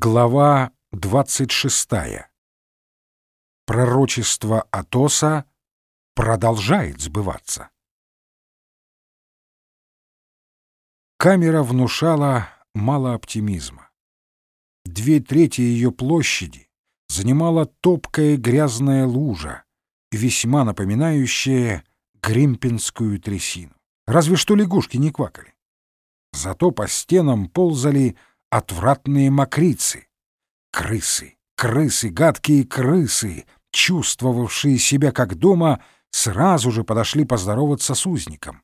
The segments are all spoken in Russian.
Глава 26. Пророчество Атоса продолжает сбываться. Камера внушала мало оптимизма. Две трети ее площади занимала топкая грязная лужа, весьма напоминающая гримпинскую трясину. Разве что лягушки не квакали. Зато по стенам ползали отвратные мокрицы. Крысы, крысы, гадкие крысы, чувствовавшие себя как дома, сразу же подошли поздороваться с узником.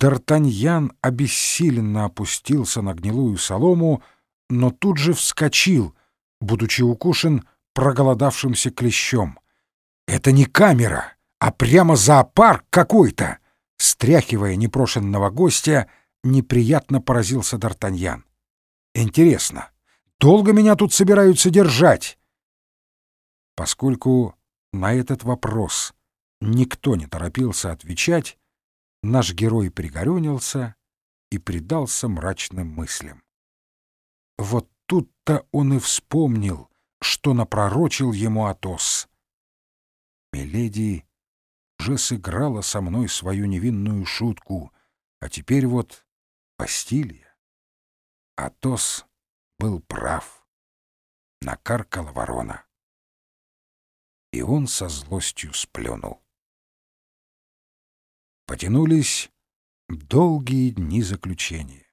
Д'Артаньян обессиленно опустился на гнилую солому, но тут же вскочил, будучи укушен проголодавшимся клещом. «Это не камера, а прямо зоопарк какой-то!» Стряхивая непрошенного гостя, неприятно поразился Д'Артаньян. Интересно, долго меня тут собираются держать? Поскольку на этот вопрос никто не торопился отвечать, наш герой пригорюнился и предался мрачным мыслям. Вот тут-то он и вспомнил, что напророчил ему Атос. Миледи уже сыграла со мной свою невинную шутку, а теперь вот Бастилия. Атос был прав. Накаркала ворона. И он со злостью сплюнул. Потянулись долгие дни заключения.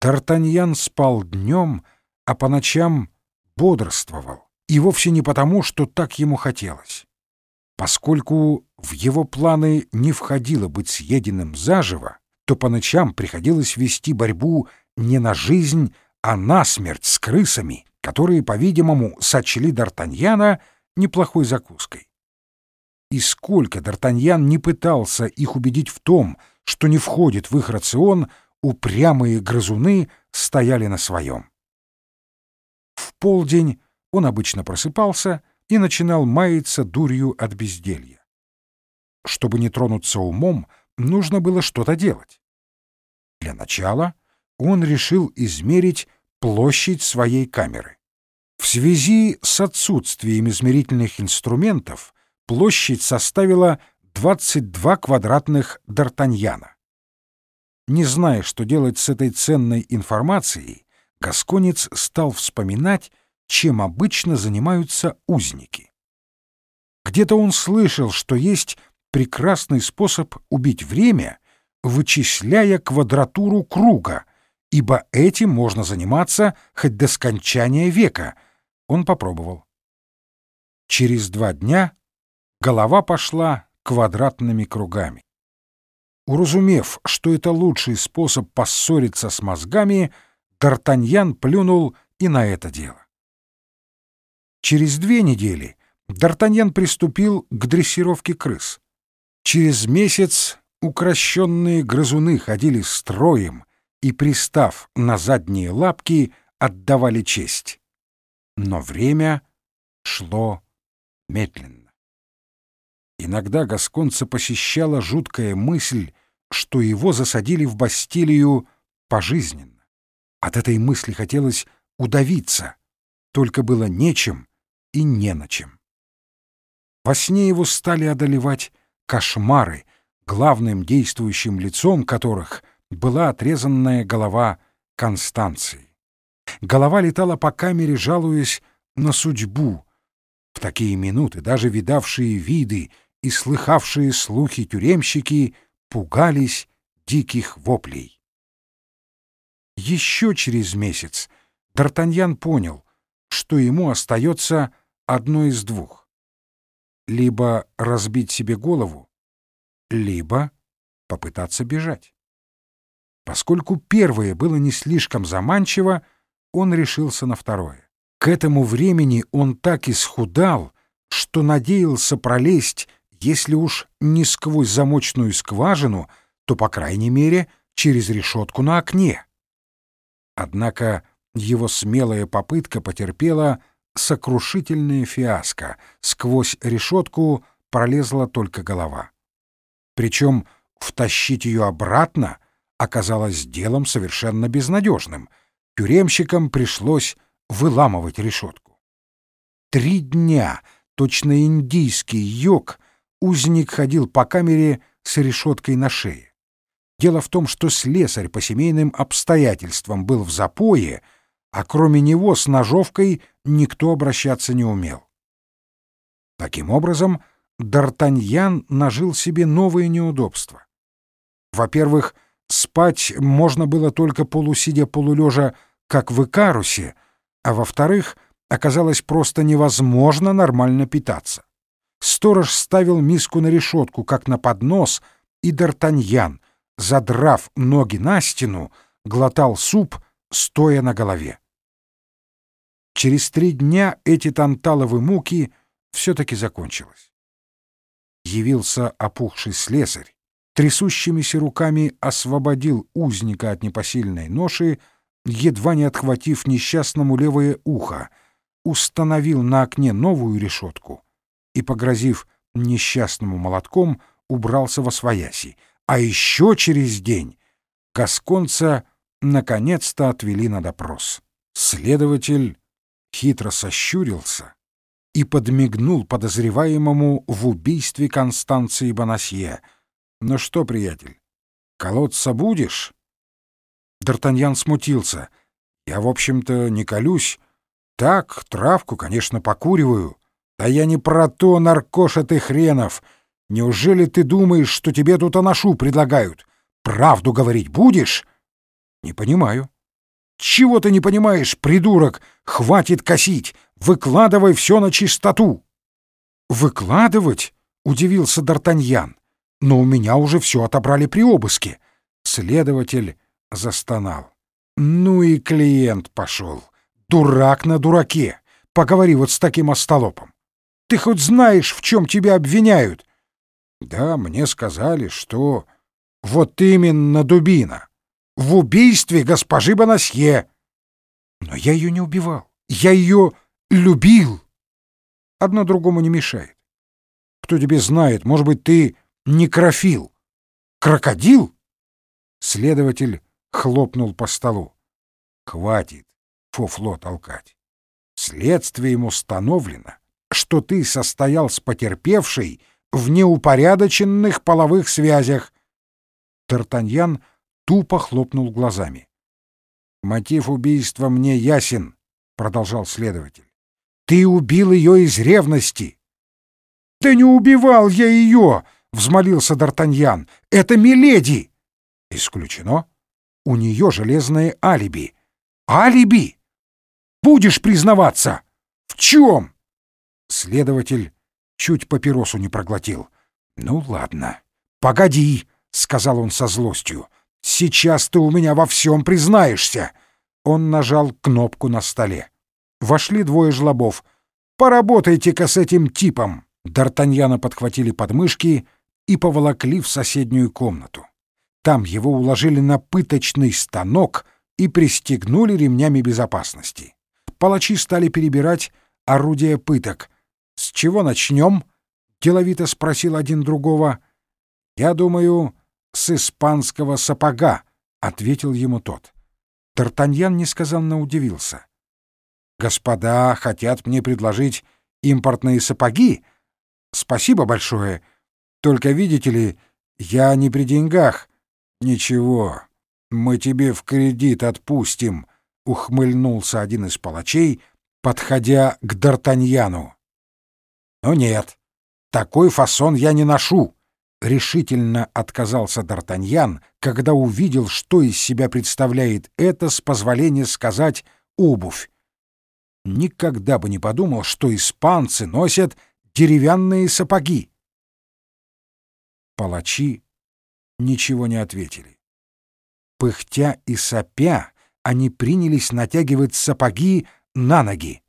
Тартаньян спал днем, а по ночам бодрствовал, и вовсе не потому, что так ему хотелось. Поскольку в его планы не входило быть съеденным заживо, то по ночам приходилось вести борьбу не на жизнь, а на смерть с крысами, которые, по-видимому, сочли Д'Артаньяна неплохой закуской. И сколько Д'Артаньян не пытался их убедить в том, что не входит в их рацион, упрямые грызуны стояли на своем. В полдень он обычно просыпался и начинал маяться дурью от безделья. Чтобы не тронуться умом, нужно было что-то делать. Для начала он решил измерить площадь своей камеры. В связи с отсутствием измерительных инструментов площадь составила 22 квадратных Д'Артаньяна. Не зная, что делать с этой ценной информацией, Гасконец стал вспоминать, чем обычно занимаются узники. Где-то он слышал, что есть прекрасный способ убить время, вычисляя квадратуру круга, ибо этим можно заниматься хоть до скончания века. Он попробовал. Через два дня голова пошла квадратными кругами. Уразумев, что это лучший способ поссориться с мозгами, Д'Артаньян плюнул и на это дело. Через две недели Д'Артаньян приступил к дрессировке крыс. Через месяц укращенные грызуны ходили строем, и, пристав на задние лапки, отдавали честь. Но время шло медленно. Иногда Гасконца посещала жуткая мысль, что его засадили в Бастилию пожизненно. От этой мысли хотелось удавиться, только было нечем и не на чем. Во сне его стали одолевать кошмары, главным действующим лицом которых — была отрезанная голова Констанции. Голова летала по камере, жалуясь на судьбу. В такие минуты даже видавшие виды и слыхавшие слухи тюремщики пугались диких воплей. Еще через месяц Д'Артаньян понял, что ему остается одно из двух. Либо разбить себе голову, либо попытаться бежать. Поскольку первое было не слишком заманчиво, он решился на второе. К этому времени он так исхудал, что надеялся пролезть, если уж не сквозь замочную скважину, то, по крайней мере, через решетку на окне. Однако его смелая попытка потерпела сокрушительное фиаско. Сквозь решетку пролезла только голова. Причем втащить ее обратно — оказалось делом совершенно безнадежным. Тюремщикам пришлось выламывать решетку. Три дня, точно индийский йог, узник ходил по камере с решеткой на шее. Дело в том, что слесарь по семейным обстоятельствам был в запое, а кроме него с ножовкой никто обращаться не умел. Таким образом, Д'Артаньян нажил себе новые неудобства. Во-первых, спать можно было только полусидя полулежа, как в Икарусе, а во-вторых, оказалось просто невозможно нормально питаться. Сторож ставил миску на решетку, как на поднос, и Д'Артаньян, задрав ноги на стену, глотал суп, стоя на голове. Через три дня эти танталовы муки все-таки закончилось. Явился опухший слесарь, трясущимися руками освободил узника от непосильной ноши, едва не отхватив несчастному левое ухо, установил на окне новую решетку и, погрозив несчастному молотком, убрался во свояси. А еще через день Гасконца наконец-то отвели на допрос. Следователь хитро сощурился и подмигнул подозреваемому в убийстве Констанции Бонасье. «Ну что, приятель, колоться будешь?» Д'Артаньян смутился. «Я, в общем-то, не колюсь. Так, травку, конечно, покуриваю. Да я не про то, наркоша ты хренов. Неужели ты думаешь, что тебе тут аношу предлагают? Правду говорить будешь?» «Не понимаю». «Чего ты не понимаешь, придурок? Хватит косить! Выкладывай все на чистоту!» «Выкладывать?» — удивился Д'Артаньян. «Но у меня уже все отобрали при обыске». Следователь застонал. «Ну и клиент пошел. Дурак на дураке. Поговори вот с таким остолопом. Ты хоть знаешь, в чем тебя обвиняют?» «Да, мне сказали, что...» «Вот именно, дубина! В убийстве госпожи Бонасье!» «Но я ее не убивал. Я ее любил!» «Одно другому не мешает. Кто тебе знает, может быть, ты некрофил? Крокодил?» Следователь хлопнул по столу. «Хватит фуфло толкать. Следствием установлено, что ты состоял с потерпевшей в неупорядоченных половых связях». Тартаньян тупо хлопнул глазами. «Мотив убийства мне ясен», — продолжал следователь. «Ты убил ее из ревности». «Да не убивал я ее!» — взмолился Д'Артаньян. «Это Миледи!» «Исключено. У нее железное алиби». «Алиби? Будешь признаваться? В чем?» Следователь чуть папиросу не проглотил. «Ну ладно. Погоди», — сказал он со злостью. «Сейчас ты у меня во всем признаешься». Он нажал кнопку на столе. Вошли двое жлобов. «Поработайте-ка с этим типом!» Д'Артаньяна подхватили подмышки и поволокли в соседнюю комнату. Там его уложили на пыточный станок и пристегнули ремнями безопасности. Палачи стали перебирать орудия пыток. «С чего начнем?» — деловито спросил один другого. «Я думаю, с испанского сапога», — ответил ему тот. Тартаньян несказанно удивился. «Господа хотят мне предложить импортные сапоги? Спасибо большое. Только, видите ли, я не при деньгах. Ничего, мы тебе в кредит отпустим», — ухмыльнулся один из палачей, подходя к Д'Артаньяну. «Но нет, такой фасон я не ношу», — решительно отказался Д'Артаньян, когда увидел, что из себя представляет это, с позволения сказать, обувь. Никогда бы не подумал, что испанцы носят деревянные сапоги. Палачи ничего не ответили. Пыхтя и сопя, они принялись натягивать сапоги на ноги.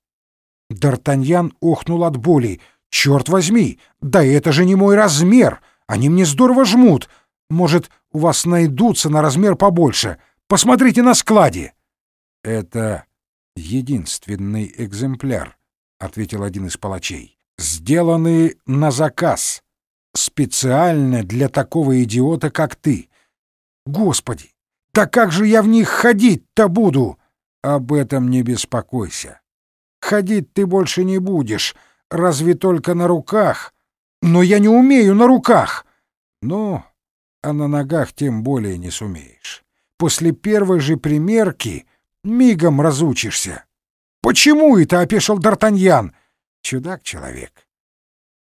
Д'Артаньян охнул от боли. «Черт возьми! Да это же не мой размер! Они мне здорово жмут. Может, у вас найдутся на размер побольше. Посмотрите на складе. Это единственный экземпляр, ответил один из палачей. Сделаны на заказ. Специально для такого идиота, как ты. Господи, да как же я в них ходить-то буду? об этом не беспокойся. Ходить ты больше не будешь, разве только на руках. Но я не умею на руках. Ну, а на ногах тем более не сумеешь. После первой же примерки мигом разучишься. Почему это опешил Д'Артаньян? Чудак-человек.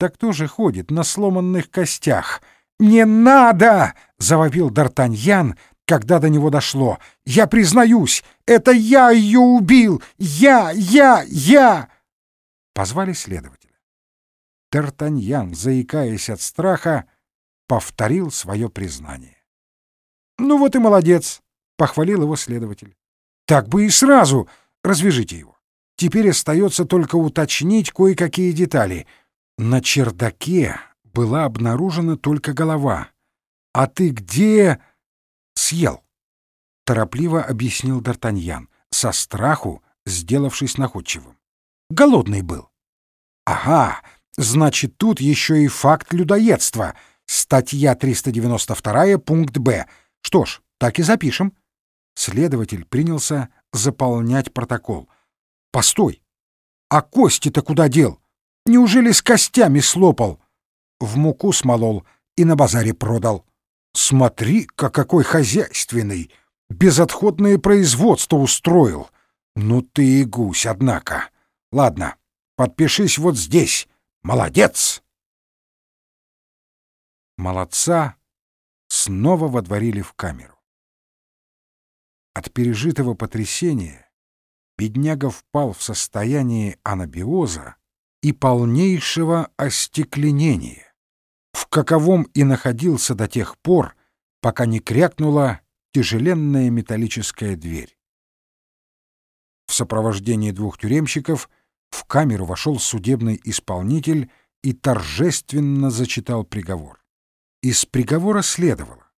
Так кто же ходит на сломанных костях? «Не надо!» — завопил Д'Артаньян, когда до него дошло. «Я признаюсь, это я ее убил! Я, я, я!» Позвали следователя. Д'Артаньян, заикаясь от страха, повторил свое признание. «Ну вот и молодец!» — похвалил его следователь. «Так бы и сразу! Развяжите его! Теперь остается только уточнить кое-какие детали. На чердаке была обнаружена только голова. «А ты где...» «Съел», — торопливо объяснил Д'Артаньян, со страху сделавшись находчивым. «Голодный был». «Ага, значит, тут еще и факт людоедства. Статья 392, пункт Б. Что ж, так и запишем». Следователь принялся заполнять протокол. «Постой! А кости-то куда дел? Неужели с костями слопал?» в муку смолол и на базаре продал. Смотри-ка, какой хозяйственный! Безотходное производство устроил. Ну ты и гусь, однако. Ладно, подпишись вот здесь. Молодец!» Молодца снова водворили в камеру. От пережитого потрясения бедняга впал в состояние анабиоза и полнейшего остекленения в каковом и находился до тех пор, пока не крякнула тяжеленная металлическая дверь. В сопровождении двух тюремщиков в камеру вошел судебный исполнитель и торжественно зачитал приговор. Из приговора следовало,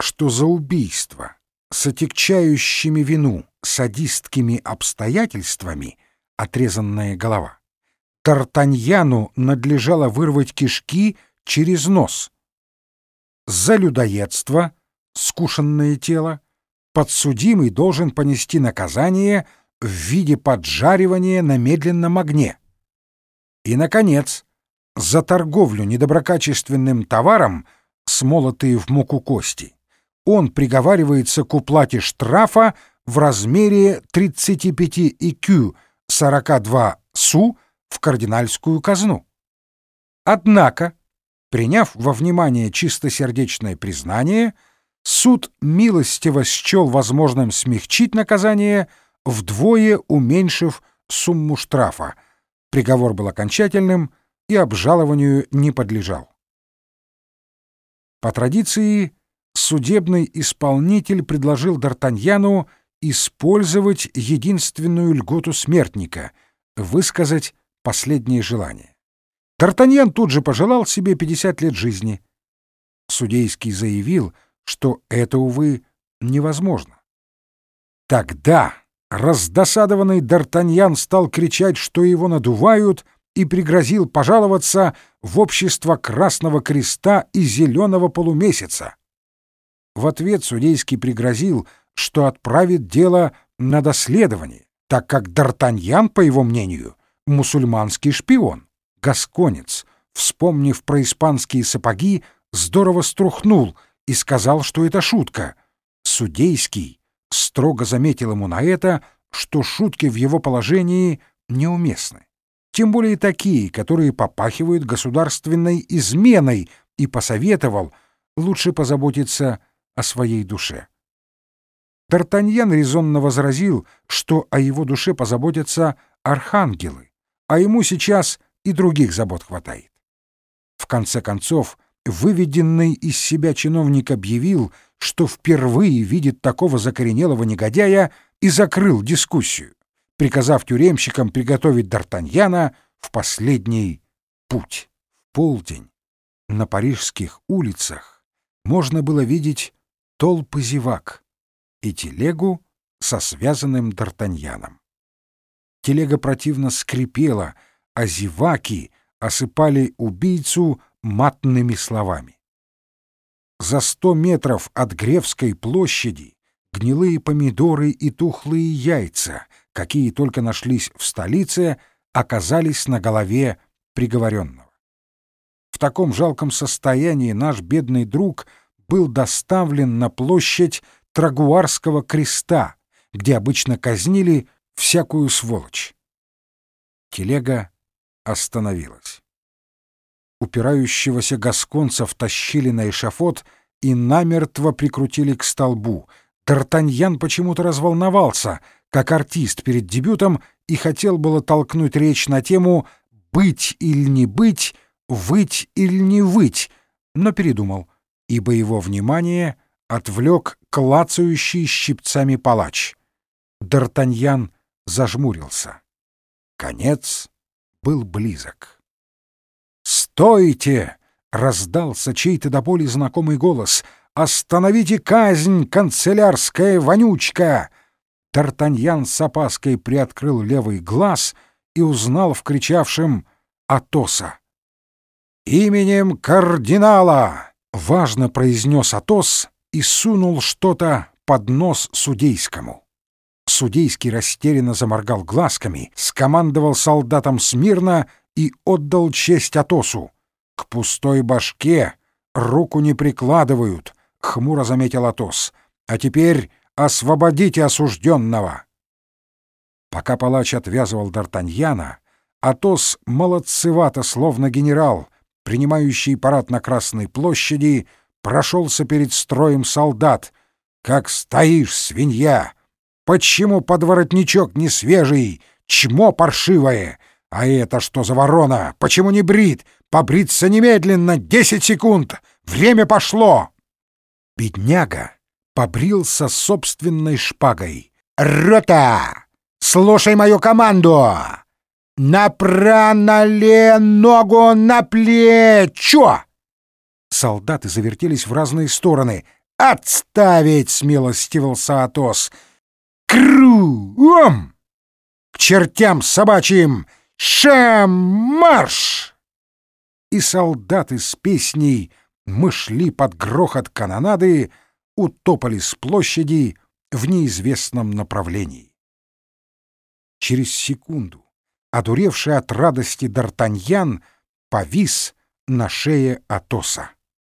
что за убийство с отягчающими вину садистскими обстоятельствами отрезанная голова. Тартаньяну надлежало вырвать кишки — через нос. За людоедство, скушенное тело, подсудимый должен понести наказание в виде поджаривания на медленном огне. И, наконец, за торговлю недоброкачественным товаром, смолотые в муку кости, он приговаривается к уплате штрафа в размере 35 икю 42 су в кардинальскую казну. Однако, Приняв во внимание чистосердечное признание, суд милостиво счел возможным смягчить наказание, вдвое уменьшив сумму штрафа. Приговор был окончательным и обжалованию не подлежал. По традиции, судебный исполнитель предложил Д'Артаньяну использовать единственную льготу смертника — высказать последнее желание. Д'Артаньян тут же пожелал себе 50 лет жизни. Судейский заявил, что это, увы, невозможно. Тогда раздосадованный Д'Артаньян стал кричать, что его надувают, и пригрозил пожаловаться в общество Красного Креста и Зеленого Полумесяца. В ответ судейский пригрозил, что отправит дело на доследование, так как Д'Артаньян, по его мнению, мусульманский шпион. Гасконец, вспомнив про испанские сапоги, здорово струхнул и сказал, что это шутка. Судейский строго заметил ему на это, что шутки в его положении неуместны. Тем более такие, которые попахивают государственной изменой, и посоветовал лучше позаботиться о своей душе. Д'Артаньян резонно возразил, что о его душе позаботятся архангелы, а ему сейчас и других забот хватает. В конце концов, выведенный из себя чиновник объявил, что впервые видит такого закоренелого негодяя и закрыл дискуссию, приказав тюремщикам приготовить Д'Артаньяна в последний путь. В полдень на парижских улицах можно было видеть толпы зевак и телегу со связанным Д'Артаньяном. Телега противно скрипела — а зеваки осыпали убийцу матными словами. За сто метров от Гревской площади гнилые помидоры и тухлые яйца, какие только нашлись в столице, оказались на голове приговоренного. В таком жалком состоянии наш бедный друг был доставлен на площадь Трагуарского креста, где обычно казнили всякую сволочь. Телега остановилась. Упирающегося гасконца втащили на эшафот и намертво прикрутили к столбу. Д'Артаньян почему-то разволновался, как артист перед дебютом, и хотел было толкнуть речь на тему «быть или не быть», «выть или не выть», но передумал, ибо его внимание отвлек клацающий щипцами палач. Д'Артаньян зажмурился. Конец был близок. «Стойте!» — раздался чей-то до боли знакомый голос. «Остановите казнь, канцелярская вонючка!» Д'Артаньян с опаской приоткрыл левый глаз и узнал в кричавшем Атоса. «Именем кардинала!» — важно произнес Атос и сунул что-то под нос судейскому. Судейский растерянно заморгал глазками, скомандовал солдатам смирно и отдал честь Атосу. «К пустой башке руку не прикладывают», — хмуро заметил Атос. «А теперь освободите осужденного!» Пока палач отвязывал Д'Артаньяна, Атос молодцевато, словно генерал, принимающий парад на Красной площади, прошелся перед строем солдат. «Как стоишь, свинья! Почему подворотничок не свежий? Чмо паршивое! А это что за ворона? Почему не брит? Побриться немедленно! Десять секунд! Время пошло!» Бедняга побрился собственной шпагой. «Рота! Слушай мою команду! Направо ногу на плечо!» Солдаты завертелись в разные стороны. «Отставить!» — смилостивился Атос. «Круом! К чертям собачьим! Шам-марш!» И солдаты с песней «Мы шли под грохот канонады» утопали с площади в неизвестном направлении. Через секунду, одуревший от радости Д'Артаньян, повис на шее Атоса.